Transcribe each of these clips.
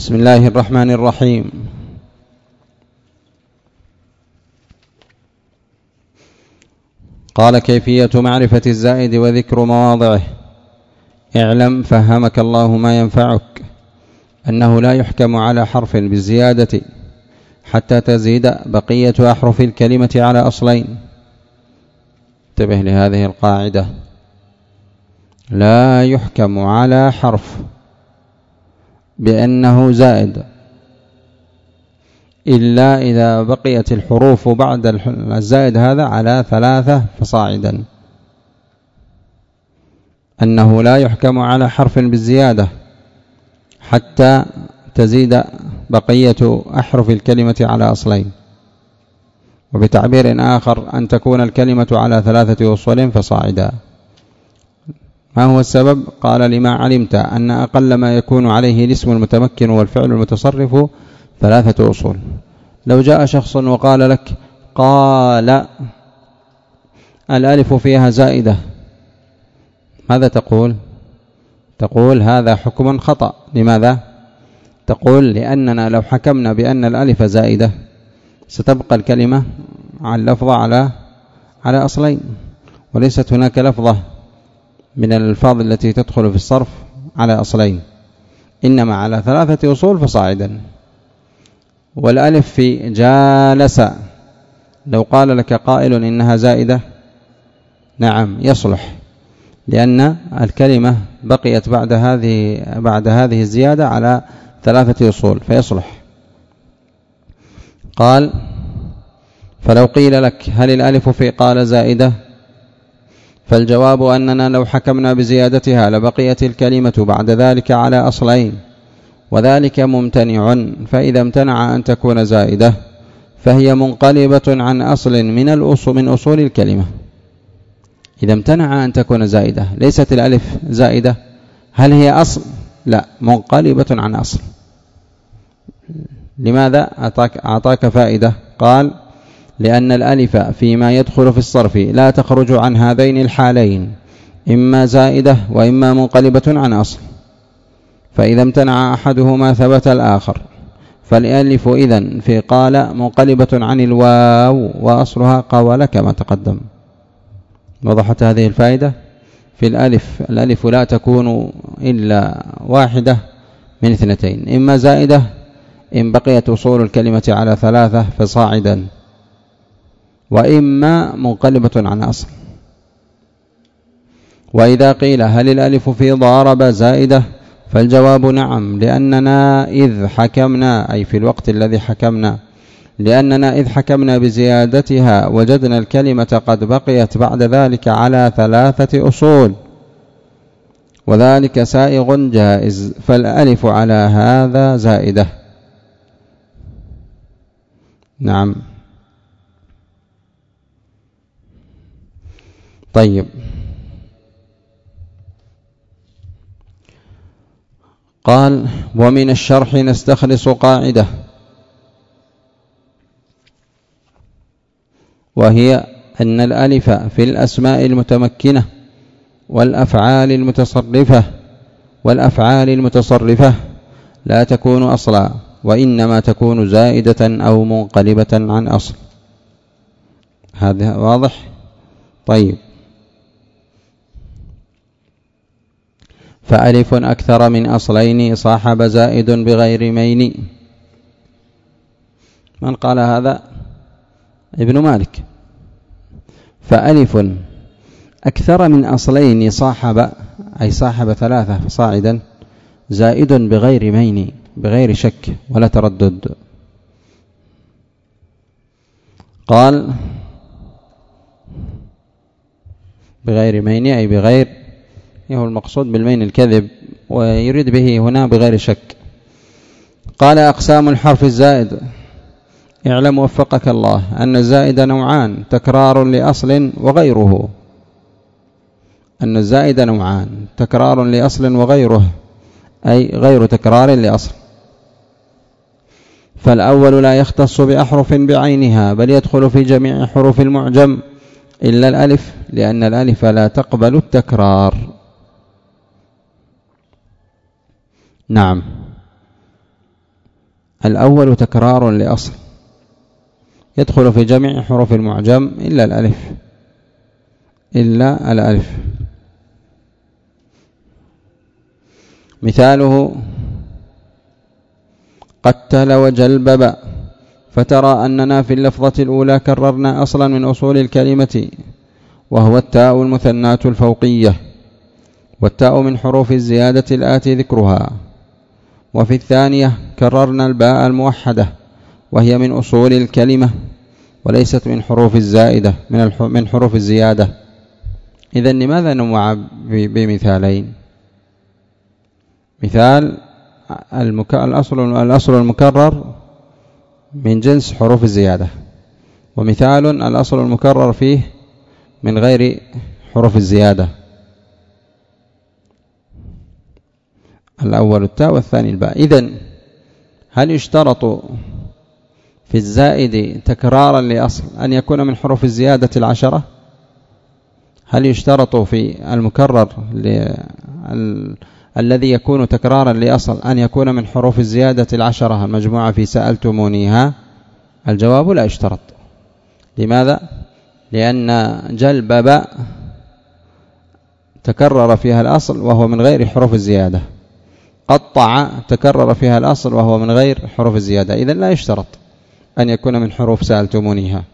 بسم الله الرحمن الرحيم. قال كيفية معرفة الزائد وذكر مواضعه. اعلم فهمك الله ما ينفعك. أنه لا يحكم على حرف بالزيادة حتى تزيد بقية أحرف الكلمة على أصلين. انتبه لهذه القاعدة. لا يحكم على حرف بأنه زائد. إلا إذا بقيت الحروف بعد الزائد هذا على ثلاثة فصاعدا. أنه لا يحكم على حرف بالزيادة حتى تزيد بقية أحرف الكلمة على أصلين. وبتعبير آخر أن تكون الكلمة على ثلاثة أصول فصاعدا. ما هو السبب؟ قال لما علمت أن أقل ما يكون عليه الاسم المتمكن والفعل المتصرف ثلاثة أصول. لو جاء شخص وقال لك قال الألف فيها زائدة ماذا تقول؟ تقول هذا حكم خطأ. لماذا؟ تقول لأننا لو حكمنا بأن الألف زائدة ستبقى الكلمة على اللفظة على على أصلين وليست هناك لفظة. من الألفاظ التي تدخل في الصرف على أصلين. إنما على ثلاثة أصول فصاعدا. والألف في جالس. لو قال لك قائل إنها زائدة نعم يصلح. لأن الكلمة بقيت بعد هذه بعد هذه الزيادة على ثلاثة أصول فيصلح. قال فلو قيل لك هل الألف في قال زائدة؟ فالجواب أننا لو حكمنا بزيادتها لبقيت الكلمة بعد ذلك على أصلين وذلك ممتنع. فإذا امتنع أن تكون زائدة فهي منقلبة عن أصل من الأصول من أصول الكلمة. إذا امتنع أن تكون زائدة ليست الألف زائدة هل هي أصل؟ لا منقلبة عن أصل. لماذا أعطاك, أعطاك فائدة؟ قال لأن الألف فيما يدخل في الصرف لا تخرج عن هذين الحالين إما زائدة وإما منقلبة عن أصل. فإذا امتنع أحدهما ثبت الآخر. فالألف إذن في قال منقلبة عن الواو وأصلها قول كما تقدم. وضحت هذه الفائدة؟ في الألف الألف لا تكون إلا واحدة من اثنتين إما زائدة إن بقيت أصول الكلمة على ثلاثة فصاعدا. وإما منقلبة عن أصل. وإذا قيل هل الألف في ضارب زائدة فالجواب نعم لأننا إذ حكمنا أي في الوقت الذي حكمنا لأننا إذ حكمنا بزيادتها وجدنا الكلمة قد بقيت بعد ذلك على ثلاثة أصول. وذلك سائغ جائز فالألف على هذا زائدة. نعم. طيب. قال ومن الشرح نستخلص قاعدة. وهي أن الألف في الأسماء المتمكنة والأفعال المتصرفة والأفعال المتصرفة لا تكون أصلا وإنما تكون زائدة أو منقلبة عن أصل. هذا واضح؟ طيب. فألف أكثر من أصلين صاحب زائد بغير مين. من قال هذا؟ ابن مالك. فألف أكثر من أصلين صاحب أي صاحب ثلاثة فصاعدا زائد بغير مين بغير شك ولا تردد. قال بغير مين أي بغير هو المقصود بالمين الكذب ويريد به هنا بغير شك. قال أقسام الحرف الزائد. اعلم وفقك الله أن الزائد نوعان تكرار لأصل وغيره. أن الزائد نوعان تكرار لأصل وغيره أي غير تكرار لأصل. فالأول لا يختص بأحرف بعينها بل يدخل في جميع حروف المعجم إلا الألف لأن الألف لا تقبل التكرار. نعم. الأول تكرار لأصل. يدخل في جميع حروف المعجم إلا الألف. إلا الألف. مثاله قتل وجلبب. فترى أننا في اللفظة الأولى كررنا أصلا من أصول الكلمة وهو التاء المثناة الفوقية والتاء من حروف الزيادة الآتي ذكرها. وفي الثانية كررنا الباء الموحدة وهي من أصول الكلمة وليست من حروف الزائدة من من حروف الزيادة. إذا لماذا نوع بمثالين؟ مثال الأصل الأصل المكرر من جنس حروف الزيادة ومثال الأصل المكرر فيه من غير حروف الزيادة. الأول التاء والثاني الباء. إذن هل يشترط في الزائد تكرارا لأصل أن يكون من حروف الزيادة العشرة؟ هل يشترط في المكرر الذي يكون تكرارا لأصل أن يكون من حروف الزيادة العشرة المجموعة في سألتمونيها؟ الجواب لا يشترط. لماذا؟ لأن جلب باء تكرر فيها الأصل وهو من غير حروف الزيادة. قطع تكرر فيها الأصل وهو من غير حروف الزيادة. إذن لا يشترط أن يكون من حروف سألتمونيها.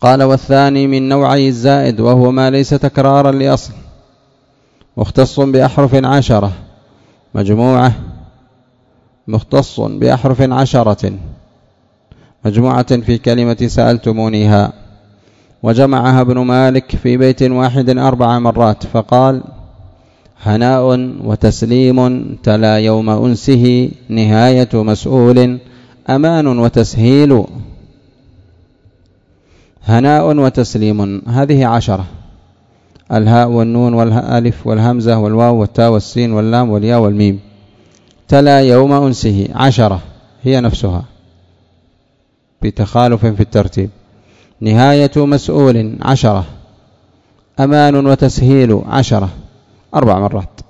قال والثاني من نوعي الزائد وهو ما ليس تكرارا لأصل مختص بأحرف عشرة مجموعة مختص بأحرف عشرة مجموعة في كلمة سألتمونيها وجمعها ابن مالك في بيت واحد أربع مرات فقال هناء وتسليم تلا يوم أنسه نهاية مسؤول أمان وتسهيل. هناء وتسليم هذه عشرة. الهاء والنون والألف والهمزة والواو والتاء والسين واللام والياء والميم. تلا يوم أنسه عشرة. هي نفسها. بتخالف في الترتيب. نهاية مسؤول عشرة. أمان وتسهيل عشرة. أربع مرات.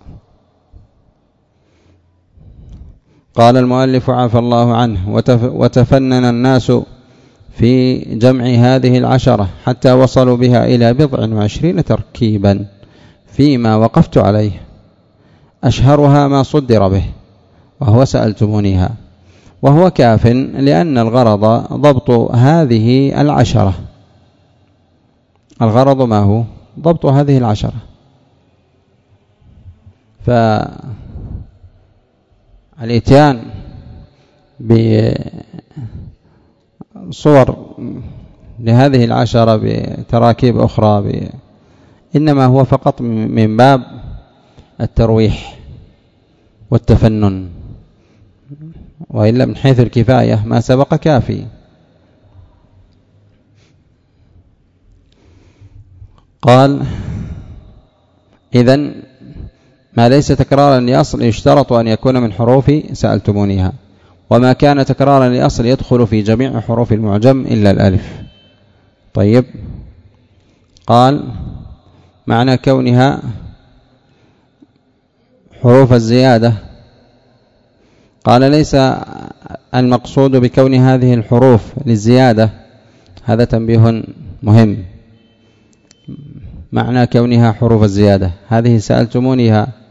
قال المؤلف عفى الله عنه وتفنن الناس في جمع هذه العشرة حتى وصلوا بها إلى بضع وعشرين تركيبا فيما وقفت عليه. أشهرها ما صدر به وهو سألتمونيها. وهو كاف لأن الغرض ضبط هذه العشرة. الغرض ما هو؟ ضبط هذه العشرة. فالإتيان بصور لهذه العشرة بتراكيب أخرى ب... إنما هو فقط من باب الترويح والتفنن. وإلا من حيث الكفاية ما سبق كافي. قال إذن ما ليس تكرارا لأصل يشترط أن يكون من حروف سألتمونيها وما كان تكرارا لأصل يدخل في جميع حروف المعجم إلا الألف. طيب. قال معنى كونها حروف الزيادة. قال ليس المقصود بكون هذه الحروف للزيادة. هذا تنبيه مهم. معنى كونها حروف الزيادة. هذه سألتمونيها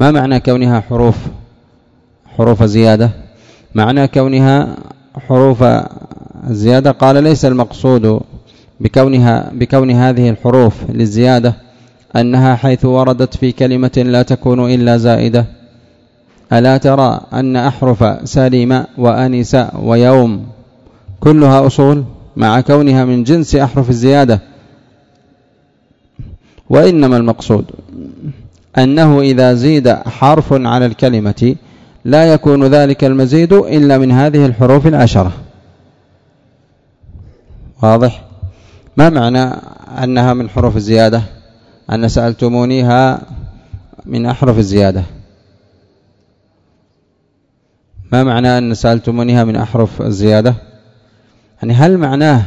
ما معنى كونها حروف؟ حروف زيادة. معنى كونها حروف الزيادة قال ليس المقصود بكونها بكون هذه الحروف للزيادة أنها حيث وردت في كلمة لا تكون إلا زائدة. ألا ترى أن أحرف سليم وأنس ويوم كلها أصول؟ مع كونها من جنس أحرف الزيادة. وإنما المقصود أنه إذا زيد حرف على الكلمة لا يكون ذلك المزيد إلا من هذه الحروف العشرة. واضح؟ ما معنى أنها من حروف الزيادة؟ أن سألتمونيها من أحرف الزيادة. ما معنى أن سألتمونيها من أحرف الزيادة؟ يعني هل معناه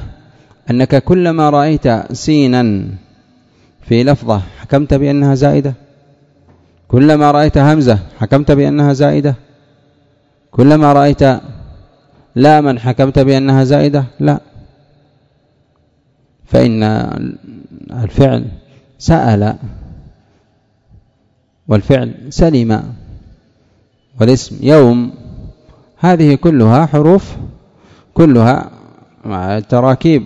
أنك كلما رأيت سينا في لفظة حكمت بأنها زائدة؟ كلما رأيت همزة حكمت بأنها زائدة. كلما رأيت لا من حكمت بأنها زائدة. لا. فإن الفعل سأل. والفعل سلم. والاسم يوم. هذه كلها حروف كلها مع تراكيب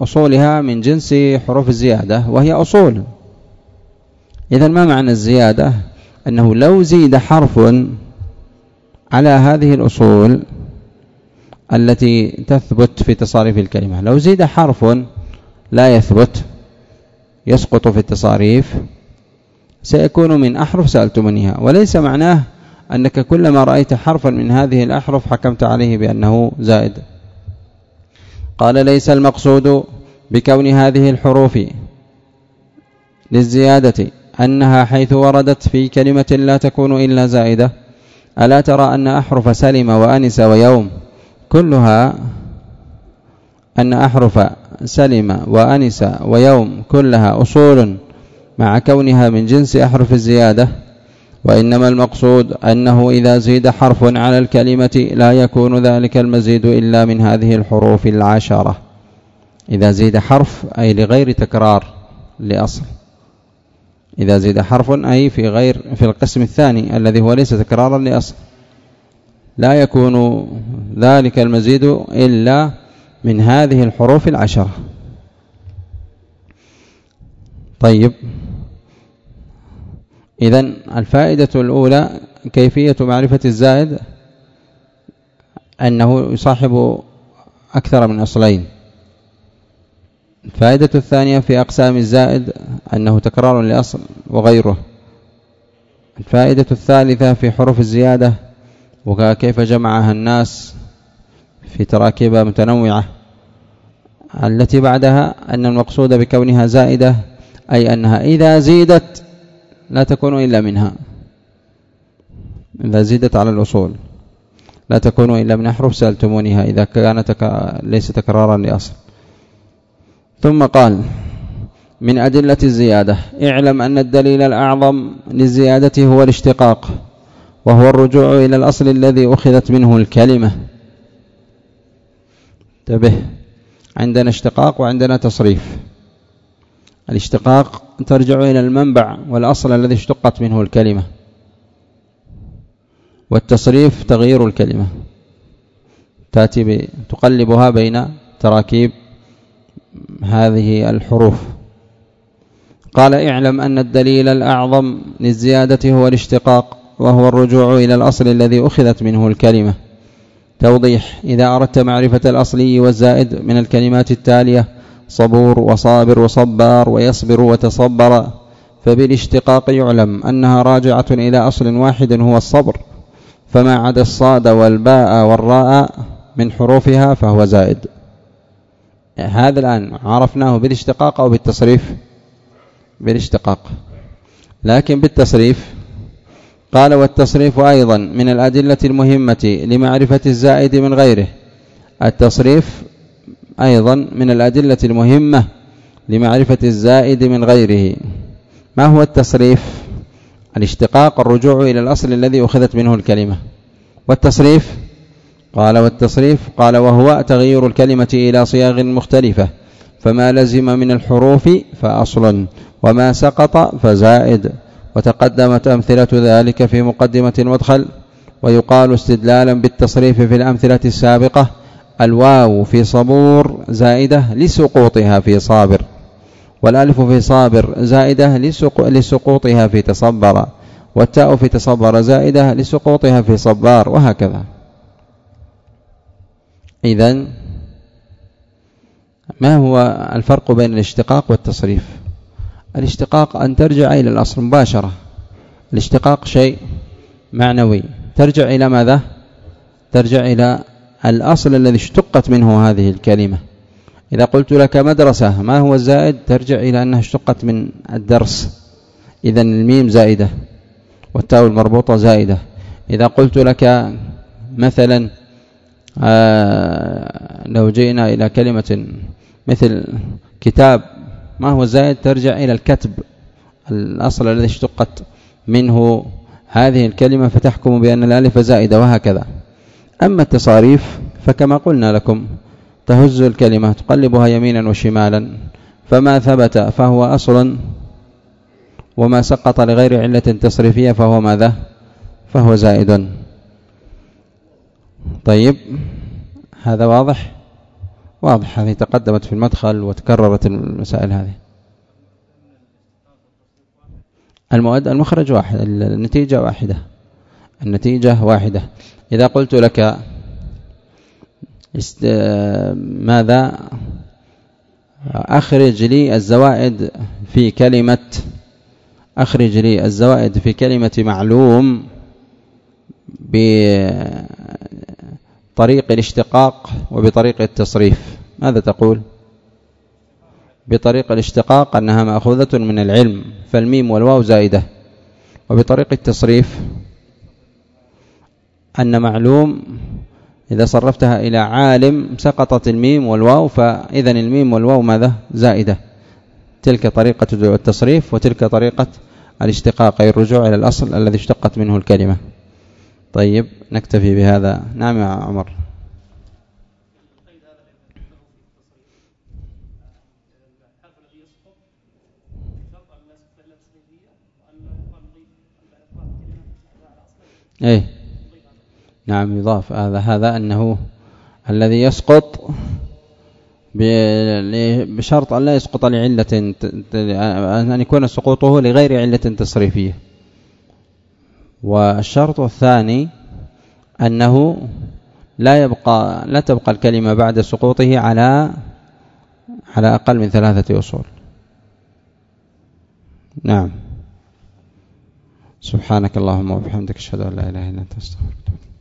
أصولها من جنس حروف الزيادة وهي أصول. إذا ما معنى الزيادة؟ أنه لو زيد حرف على هذه الأصول التي تثبت في تصاريف الكلمة لو زيد حرف لا يثبت يسقط في التصاريف سيكون من أحرف سألتمنيها وليس معناه أنك كلما رأيت حرفا من هذه الأحرف حكمت عليه بأنه زائد. قال ليس المقصود بكون هذه الحروف للزيادة. أنها حيث وردت في كلمة لا تكون إلا زائدة ألا ترى أن أحرف سلم وأنس ويوم كلها أن أحرف سلم وأنس ويوم كلها أصول مع كونها من جنس أحرف الزيادة وإنما المقصود أنه إذا زيد حرف على الكلمة لا يكون ذلك المزيد إلا من هذه الحروف العشرة. إذا زيد حرف أي لغير تكرار لأصل. إذا زيد حرف أي في غير في القسم الثاني الذي هو ليس تكرارا لأصل. لا يكون ذلك المزيد إلا من هذه الحروف العشرة. طيب. إذا الفائدة الأولى كيفية معرفة الزائد؟ أنه يصاحب أكثر من أصلين. الفائدة الثانية في أقسام الزائد أنه تكرار لأصل وغيره. الفائدة الثالثة في حروف الزيادة وكيف جمعها الناس في تراكيب متنوعة. التي بعدها أن المقصود بكونها زائدة أي أنها إذا زيدت لا تكون إلا منها. إذا زيدت على الأصول لا تكون إلا من أحرف سألتمونها إذا كانت ليس تكرارا لأصل. ثم قال من أدلة الزيادة اعلم أن الدليل الأعظم للزيادة هو الاشتقاق وهو الرجوع إلى الأصل الذي أخذت منه الكلمة. انتبه عندنا اشتقاق وعندنا تصريف. الاشتقاق ترجع إلى المنبع والأصل الذي اشتقت منه الكلمة والتصريف تغيير الكلمة تأتي تقلبها بين تراكيب هذه الحروف. قال اعلم أن الدليل الأعظم للزيادة هو الاشتقاق وهو الرجوع إلى الأصل الذي أخذت منه الكلمة. توضيح إذا أردت معرفة الأصلي والزائد من الكلمات التالية صبور وصابر وصبار ويصبر وتصبر فبالاشتقاق يعلم أنها راجعة إلى أصل واحد هو الصبر فما عدا الصاد والباء والراء من حروفها فهو زائد. هذا الآن عرفناه بالاشتقاق أو بالتصريف؟ بالاشتقاق. لكن بالتصريف قال والتصريف أيضا من الأدلة المهمة لمعرفة الزائد من غيره. التصريف أيضا من الأدلة المهمة لمعرفة الزائد من غيره. ما هو التصريف؟ الاشتقاق الرجوع إلى الأصل الذي أخذت منه الكلمة. والتصريف؟ قال والتصريف قال وهو تغيير الكلمة إلى صياغ مختلفة فما لزم من الحروف فأصل وما سقط فزائد وتقدمت أمثلة ذلك في مقدمة المدخل ويقال استدلالا بالتصريف في الأمثلة السابقة الواو في صبور زائدة لسقوطها في صابر والألف في صابر زائدة لسقوطها في تصبر والتاء في تصبر زائدة لسقوطها في صبار وهكذا. إذا ما هو الفرق بين الاشتقاق والتصريف؟ الاشتقاق أن ترجع إلى الأصل مباشرة. الاشتقاق شيء معنوي. ترجع إلى ماذا؟ ترجع إلى الأصل الذي اشتقت منه هذه الكلمة. إذا قلت لك مدرسة ما هو الزائد؟ ترجع إلى أنها اشتقت من الدرس. إذا الميم زائدة والتاء المربوطة زائدة. إذا قلت لك مثلا آه، لو جئنا إلى كلمة مثل كتاب ما هو زائد؟ ترجع إلى الكتب الأصل الذي اشتقت منه هذه الكلمة فتحكم بأن الألف زائدة وهكذا. أما التصاريف فكما قلنا لكم تهز الكلمة تقلبها يمينا وشمالا فما ثبت فهو أصل وما سقط لغير علة تصريفية فهو ماذا؟ فهو زائد. طيب هذا واضح؟ واضح هذه تقدمت في المدخل وتكررت المسائل هذه. المؤد المخرج واحد النتيجة واحدة. النتيجة واحدة. إذا قلت لك. ماذا؟ أخرج لي الزوائد في كلمة أخرج لي الزوائد في كلمة معلوم بطريق الاشتقاق وبطريق التصريف. ماذا تقول؟ بطريق الاشتقاق أنها مأخوذة من العلم فالميم والواو زائدة. وبطريق التصريف أن معلوم إذا صرفتها إلى عالم سقطت الميم والواو فإذا الميم والواو ماذا؟ زائدة. تلك طريقة التصريف وتلك طريقة الاشتقاق أي الرجوع إلى الأصل الذي اشتقت منه الكلمة. طيب نكتفي بهذا. نعم يا عمر. إيه. نعم يضاف هذا. هذا أنه الذي يسقط بشرط أن لا يسقط لعلة أن يكون سقوطه لغير علة تصريفية. والشرط الثاني أنه لا يبقى لا تبقى الكلمة بعد سقوطه على على أقل من ثلاثة أصول. نعم. سبحانك اللهم وبحمدك أشهد أن لا إله إلا أنت أستغفرك